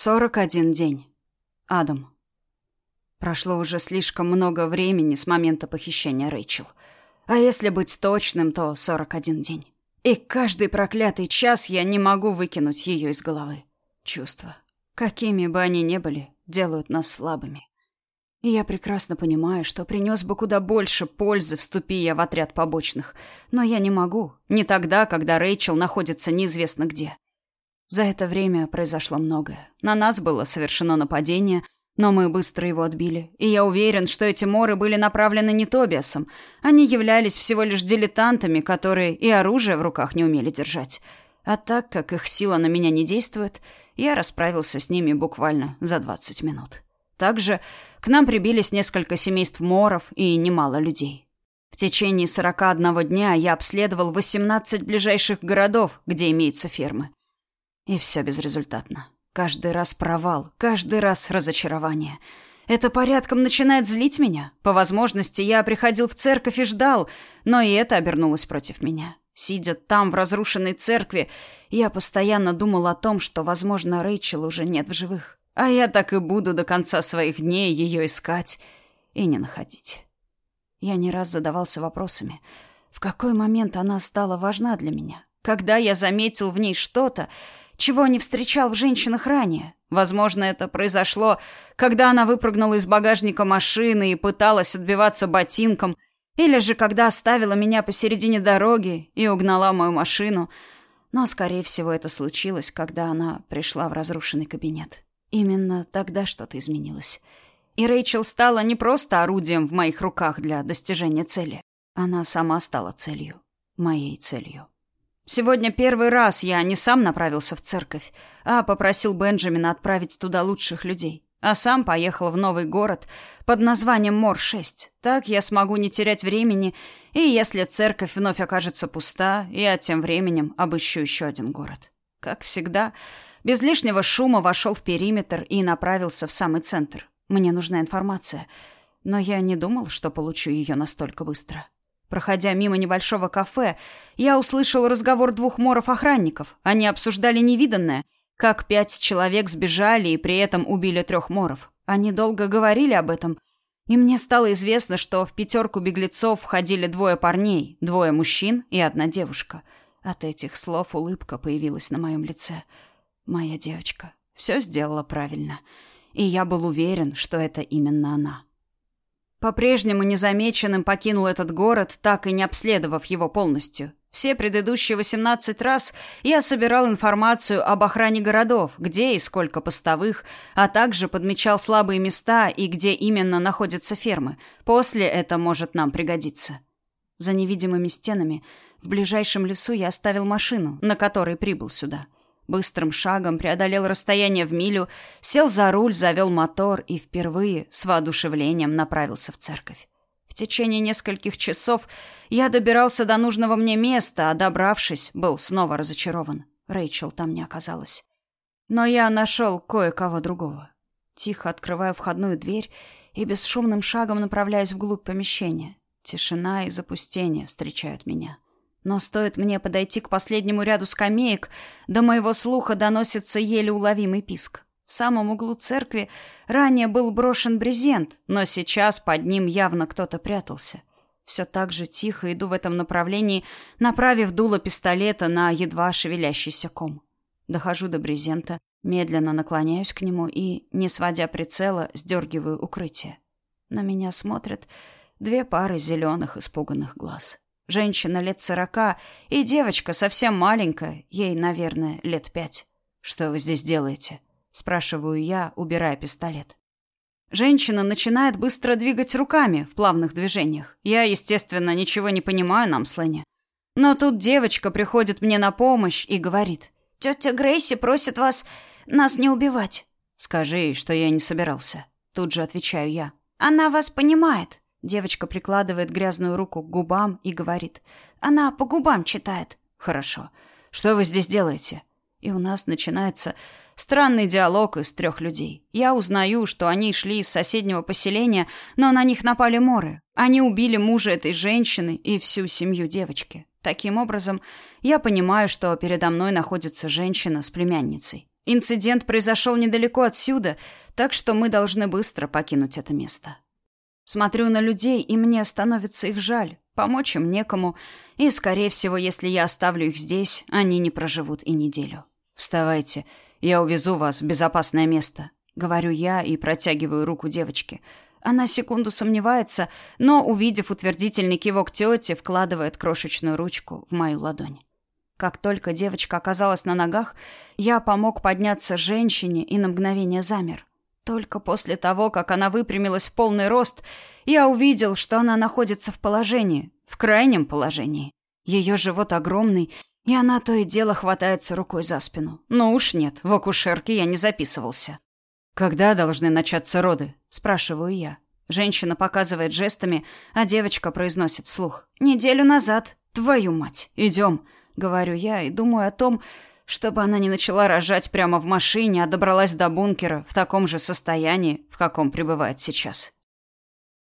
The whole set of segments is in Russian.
Сорок один день. Адам. Прошло уже слишком много времени с момента похищения Рэйчел. А если быть точным, то сорок один день. И каждый проклятый час я не могу выкинуть ее из головы. Чувства, какими бы они ни были, делают нас слабыми. И я прекрасно понимаю, что принес бы куда больше пользы, вступи я в отряд побочных. Но я не могу. Не тогда, когда Рэйчел находится неизвестно где. За это время произошло многое. На нас было совершено нападение, но мы быстро его отбили. И я уверен, что эти моры были направлены не Тобиасом. Они являлись всего лишь дилетантами, которые и оружие в руках не умели держать. А так как их сила на меня не действует, я расправился с ними буквально за 20 минут. Также к нам прибились несколько семейств моров и немало людей. В течение 41 дня я обследовал 18 ближайших городов, где имеются фермы. И все безрезультатно. Каждый раз провал, каждый раз разочарование. Это порядком начинает злить меня. По возможности я приходил в церковь и ждал, но и это обернулось против меня. Сидя там, в разрушенной церкви, я постоянно думал о том, что, возможно, Рэйчел уже нет в живых. А я так и буду до конца своих дней ее искать и не находить. Я не раз задавался вопросами. В какой момент она стала важна для меня? Когда я заметил в ней что-то, чего не встречал в женщинах ранее. Возможно, это произошло, когда она выпрыгнула из багажника машины и пыталась отбиваться ботинком, или же когда оставила меня посередине дороги и угнала мою машину. Но, скорее всего, это случилось, когда она пришла в разрушенный кабинет. Именно тогда что-то изменилось. И Рэйчел стала не просто орудием в моих руках для достижения цели. Она сама стала целью. Моей целью. Сегодня первый раз я не сам направился в церковь, а попросил Бенджамина отправить туда лучших людей. А сам поехал в новый город под названием Мор-6. Так я смогу не терять времени, и если церковь вновь окажется пуста, я тем временем обыщу еще один город. Как всегда, без лишнего шума вошел в периметр и направился в самый центр. Мне нужна информация, но я не думал, что получу ее настолько быстро. Проходя мимо небольшого кафе, я услышал разговор двух моров-охранников. Они обсуждали невиданное, как пять человек сбежали и при этом убили трех моров. Они долго говорили об этом, и мне стало известно, что в пятерку беглецов входили двое парней, двое мужчин и одна девушка. От этих слов улыбка появилась на моем лице. Моя девочка все сделала правильно, и я был уверен, что это именно она. По-прежнему незамеченным покинул этот город, так и не обследовав его полностью. Все предыдущие 18 раз я собирал информацию об охране городов, где и сколько постовых, а также подмечал слабые места и где именно находятся фермы. После это может нам пригодиться. За невидимыми стенами в ближайшем лесу я оставил машину, на которой прибыл сюда – Быстрым шагом преодолел расстояние в милю, сел за руль, завел мотор и впервые с воодушевлением направился в церковь. В течение нескольких часов я добирался до нужного мне места, а добравшись, был снова разочарован. Рэйчел там не оказалась. Но я нашел кое-кого другого. Тихо открываю входную дверь и бесшумным шагом направляюсь вглубь помещения. Тишина и запустение встречают меня. Но стоит мне подойти к последнему ряду скамеек, до моего слуха доносится еле уловимый писк. В самом углу церкви ранее был брошен брезент, но сейчас под ним явно кто-то прятался. Все так же тихо иду в этом направлении, направив дуло пистолета на едва шевелящийся ком. Дохожу до брезента, медленно наклоняюсь к нему и, не сводя прицела, сдергиваю укрытие. На меня смотрят две пары зеленых испуганных глаз. Женщина лет сорока и девочка совсем маленькая, ей, наверное, лет пять. «Что вы здесь делаете?» — спрашиваю я, убирая пистолет. Женщина начинает быстро двигать руками в плавных движениях. Я, естественно, ничего не понимаю на мслене. Но тут девочка приходит мне на помощь и говорит. «Тетя Грейси просит вас нас не убивать». «Скажи ей, что я не собирался». Тут же отвечаю я. «Она вас понимает», Девочка прикладывает грязную руку к губам и говорит. «Она по губам читает». «Хорошо. Что вы здесь делаете?» И у нас начинается странный диалог из трех людей. Я узнаю, что они шли из соседнего поселения, но на них напали моры. Они убили мужа этой женщины и всю семью девочки. Таким образом, я понимаю, что передо мной находится женщина с племянницей. Инцидент произошел недалеко отсюда, так что мы должны быстро покинуть это место. Смотрю на людей, и мне становится их жаль. Помочь им некому, и, скорее всего, если я оставлю их здесь, они не проживут и неделю. «Вставайте, я увезу вас в безопасное место», — говорю я и протягиваю руку девочке. Она секунду сомневается, но, увидев утвердительный кивок тети, вкладывает крошечную ручку в мою ладонь. Как только девочка оказалась на ногах, я помог подняться женщине и на мгновение замер. Только после того, как она выпрямилась в полный рост, я увидел, что она находится в положении, в крайнем положении. Ее живот огромный, и она то и дело хватается рукой за спину. Но уж нет, в акушерке я не записывался. «Когда должны начаться роды?» – спрашиваю я. Женщина показывает жестами, а девочка произносит вслух. «Неделю назад. Твою мать. Идем», – говорю я и думаю о том, чтобы она не начала рожать прямо в машине, а добралась до бункера в таком же состоянии, в каком пребывает сейчас.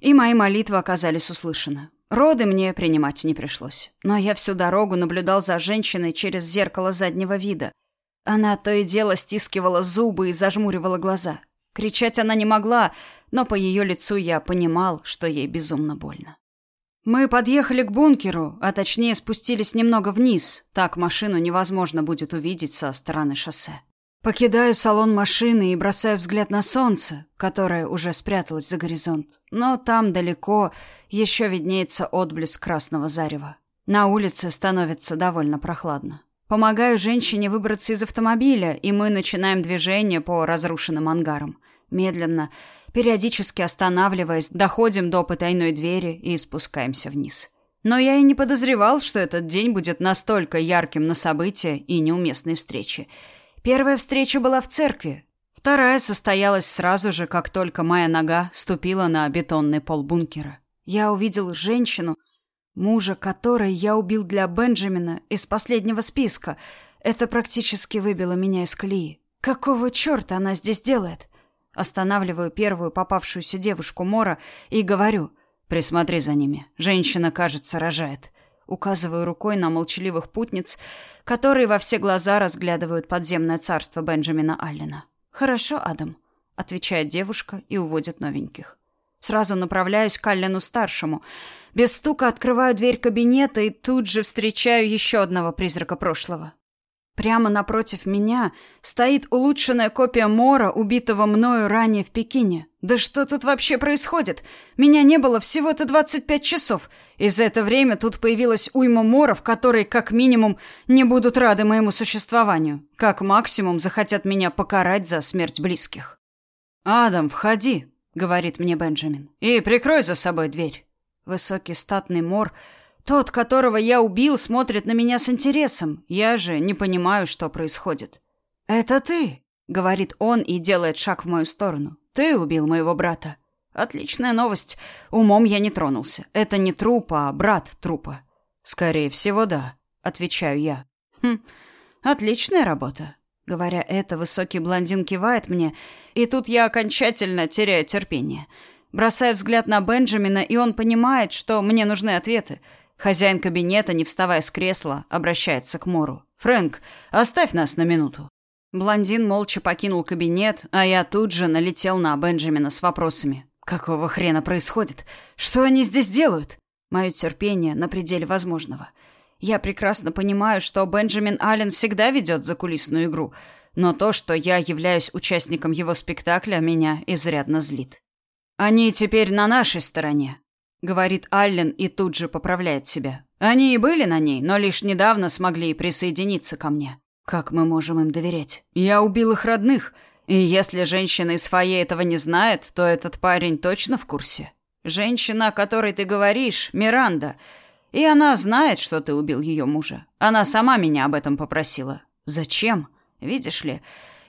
И мои молитвы оказались услышаны. Роды мне принимать не пришлось. Но я всю дорогу наблюдал за женщиной через зеркало заднего вида. Она то и дело стискивала зубы и зажмуривала глаза. Кричать она не могла, но по ее лицу я понимал, что ей безумно больно. Мы подъехали к бункеру, а точнее спустились немного вниз. Так машину невозможно будет увидеть со стороны шоссе. Покидаю салон машины и бросаю взгляд на солнце, которое уже спряталось за горизонт. Но там далеко еще виднеется отблеск красного зарева. На улице становится довольно прохладно. Помогаю женщине выбраться из автомобиля, и мы начинаем движение по разрушенным ангарам. Медленно, Периодически останавливаясь, доходим до потайной двери и спускаемся вниз. Но я и не подозревал, что этот день будет настолько ярким на события и неуместной встречи. Первая встреча была в церкви. Вторая состоялась сразу же, как только моя нога ступила на бетонный пол бункера. Я увидел женщину, мужа которой я убил для Бенджамина из последнего списка. Это практически выбило меня из колеи. Какого черта она здесь делает? Останавливаю первую попавшуюся девушку Мора и говорю: "Присмотри за ними. Женщина, кажется, рожает". Указываю рукой на молчаливых путниц, которые во все глаза разглядывают подземное царство Бенджамина Аллена. "Хорошо, Адам", отвечает девушка и уводит новеньких. Сразу направляюсь к Аллену старшему. Без стука открываю дверь кабинета и тут же встречаю еще одного призрака прошлого. Прямо напротив меня стоит улучшенная копия Мора, убитого мною ранее в Пекине. Да что тут вообще происходит? Меня не было всего-то 25 часов. И за это время тут появилась уйма Моров, которые, как минимум, не будут рады моему существованию. Как максимум, захотят меня покарать за смерть близких. «Адам, входи», — говорит мне Бенджамин, — «и прикрой за собой дверь». Высокий статный Мор — тот, которого я убил, смотрит на меня с интересом. Я же не понимаю, что происходит. «Это ты», — говорит он и делает шаг в мою сторону. «Ты убил моего брата». Отличная новость. Умом я не тронулся. Это не труп, а брат трупа. Скорее всего, да, отвечаю я. Хм. Отличная работа. Говоря это, высокий блондин кивает мне, и тут я окончательно теряю терпение. Бросаю взгляд на Бенджамина, и он понимает, что мне нужны ответы. Хозяин кабинета, не вставая с кресла, обращается к Мору. «Фрэнк, оставь нас на минуту». Блондин молча покинул кабинет, а я тут же налетел на Бенджамина с вопросами. «Какого хрена происходит? Что они здесь делают?» Мое терпение на пределе возможного. Я прекрасно понимаю, что Бенджамин Аллен всегда ведет закулисную игру, но то, что я являюсь участником его спектакля, меня изрядно злит. «Они теперь на нашей стороне», говорит Аллен и тут же поправляет себя. Они и были на ней, но лишь недавно смогли присоединиться ко мне. Как мы можем им доверять? Я убил их родных, и если женщина из фойе этого не знает, то этот парень точно в курсе. Женщина, о которой ты говоришь, Миранда, и она знает, что ты убил ее мужа. Она сама меня об этом попросила. Зачем? Видишь ли,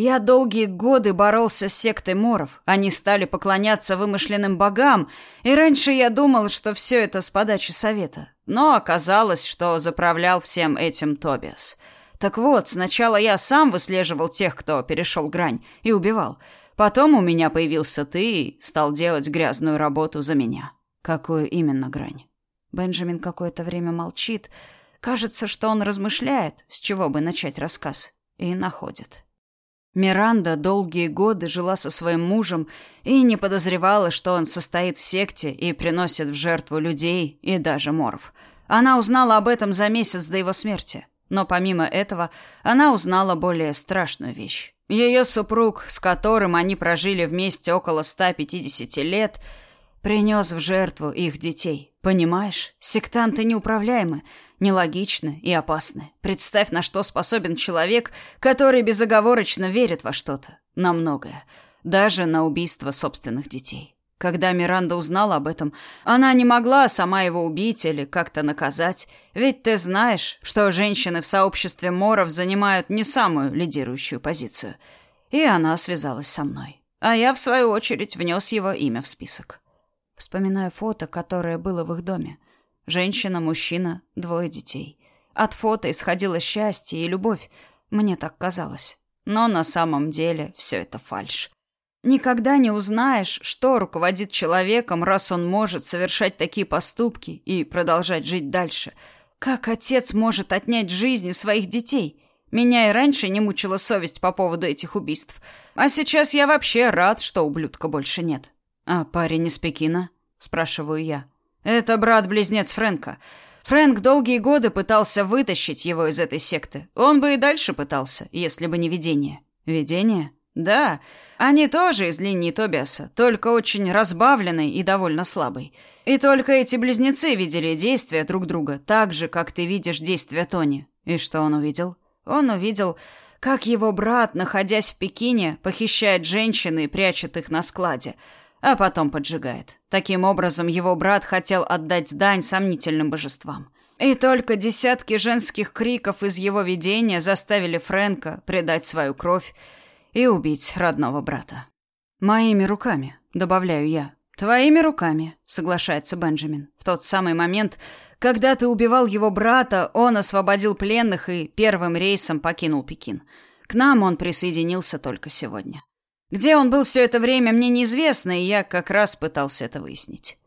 я долгие годы боролся с сектой Моров. Они стали поклоняться вымышленным богам, и раньше я думал, что все это с подачи совета. Но оказалось, что заправлял всем этим Тобиас. Так вот, сначала я сам выслеживал тех, кто перешел грань, и убивал. Потом у меня появился ты и стал делать грязную работу за меня. Какую именно грань? Бенджамин какое-то время молчит. Кажется, что он размышляет, с чего бы начать рассказ, и находит. Миранда долгие годы жила со своим мужем и не подозревала, что он состоит в секте и приносит в жертву людей и даже моров. Она узнала об этом за месяц до его смерти. Но помимо этого, она узнала более страшную вещь. Ее супруг, с которым они прожили вместе около 150 лет, принес в жертву их детей. Понимаешь, сектанты неуправляемы, нелогичны и опасны. Представь, на что способен человек, который безоговорочно верит во что-то, на многое, даже на убийство собственных детей. Когда Миранда узнала об этом, она не могла сама его убить или как-то наказать, ведь ты знаешь, что женщины в сообществе моров занимают не самую лидирующую позицию. И она связалась со мной. А я, в свою очередь, внес его имя в список. Вспоминаю фото, которое было в их доме. Женщина, мужчина, двое детей. От фото исходило счастье и любовь, мне так казалось. Но на самом деле все это фальшь. Никогда не узнаешь, что руководит человеком, раз он может совершать такие поступки и продолжать жить дальше. Как отец может отнять жизни своих детей? Меня и раньше не мучила совесть по поводу этих убийств. А сейчас я вообще рад, что ублюдка больше нет. А парень из Пекина? Спрашиваю я. Это брат-близнец Фрэнка. Фрэнк долгие годы пытался вытащить его из этой секты. Он бы и дальше пытался, если бы не видение. Видение? Да. Они тоже из линии Тобиаса, только очень разбавленный и довольно слабый. И только эти близнецы видели действия друг друга, так же, как ты видишь действия Тони. И что он увидел? Он увидел, как его брат, находясь в Пекине, похищает женщин и прячет их на складе, а потом поджигает. Таким образом, его брат хотел отдать дань сомнительным божествам. И только десятки женских криков из его видения заставили Фрэнка предать свою кровь и убить родного брата. Моими руками, добавляю я. Твоими руками, соглашается Бенджамин. В тот самый момент, когда ты убивал его брата, он освободил пленных и первым рейсом покинул Пекин. К нам он присоединился только сегодня. Где он был все это время, мне неизвестно, и я как раз пытался это выяснить.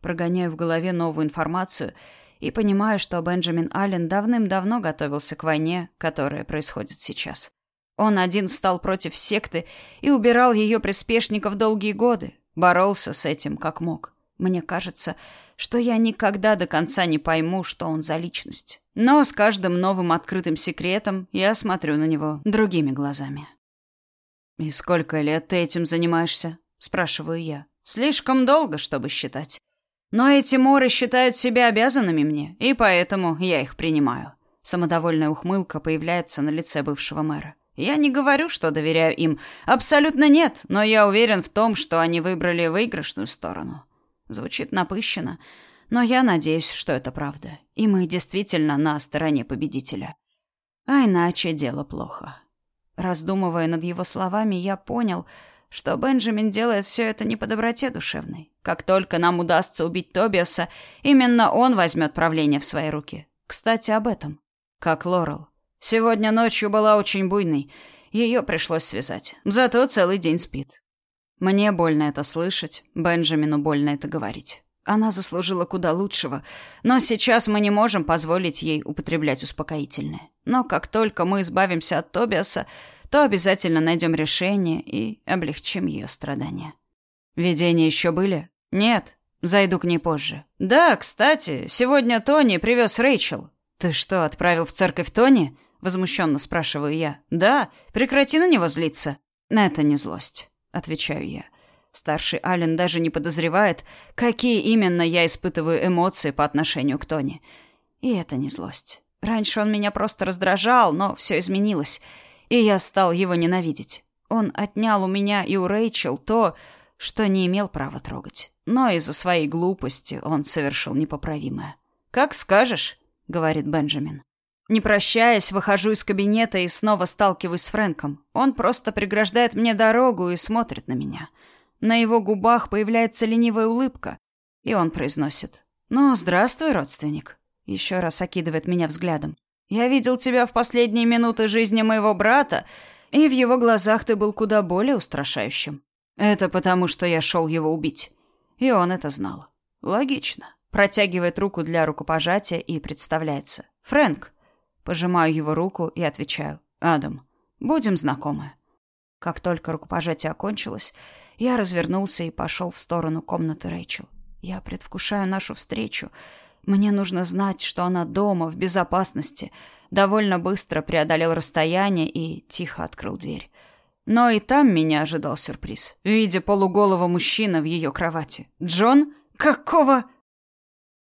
Прогоняю в голове новую информацию и понимаю, что Бенджамин Аллен давным-давно готовился к войне, которая происходит сейчас. Он один встал против секты и убирал ее приспешников долгие годы, боролся с этим как мог. Мне кажется, что я никогда до конца не пойму, что он за личность. Но с каждым новым открытым секретом я смотрю на него другими глазами. «И сколько лет ты этим занимаешься?» – спрашиваю я. «Слишком долго, чтобы считать. Но эти моры считают себя обязанными мне, и поэтому я их принимаю». Самодовольная ухмылка появляется на лице бывшего мэра. Я не говорю, что доверяю им. Абсолютно нет, но я уверен в том, что они выбрали выигрышную сторону. Звучит напыщенно, но я надеюсь, что это правда. И мы действительно на стороне победителя. А иначе дело плохо. Раздумывая над его словами, я понял, что Бенджамин делает все это не по доброте душевной. Как только нам удастся убить Тобиаса, именно он возьмет правление в свои руки. Кстати, об этом. Как Лорел. Сегодня ночью была очень буйной. Ее пришлось связать. Зато целый день спит. Мне больно это слышать, Бенджамину больно это говорить. Она заслужила куда лучшего, но сейчас мы не можем позволить ей употреблять успокоительное. Но как только мы избавимся от Тобиаса, то обязательно найдем решение и облегчим ее страдания. Видения еще были? Нет. Зайду к ней позже. Да, кстати, сегодня Тони привез Рэйчел. Ты что, отправил в церковь Тони? Возмущенно спрашиваю я. «Да, прекрати на него злиться». «Это не злость», — отвечаю я. Старший Ален даже не подозревает, какие именно я испытываю эмоции по отношению к Тони. И это не злость. Раньше он меня просто раздражал, но все изменилось, и я стал его ненавидеть. Он отнял у меня и у Рэйчел то, что не имел права трогать. Но из-за своей глупости он совершил непоправимое. «Как скажешь», — говорит Бенджамин. Не прощаясь, выхожу из кабинета и снова сталкиваюсь с Фрэнком. Он просто преграждает мне дорогу и смотрит на меня. На его губах появляется ленивая улыбка, и он произносит «Ну, здравствуй, родственник». Еще раз окидывает меня взглядом. «Я видел тебя в последние минуты жизни моего брата, и в его глазах ты был куда более устрашающим. Это потому, что я шел его убить. И он это знал. Логично». Протягивает руку для рукопожатия и представляется. «Фрэнк». Пожимаю его руку и отвечаю. «Адам, будем знакомы». Как только рукопожатие окончилось, я развернулся и пошел в сторону комнаты Рэйчел. Я предвкушаю нашу встречу. Мне нужно знать, что она дома, в безопасности. Довольно быстро преодолел расстояние и тихо открыл дверь. Но и там меня ожидал сюрприз. В виде полуголого мужчины в ее кровати. «Джон? Какого?»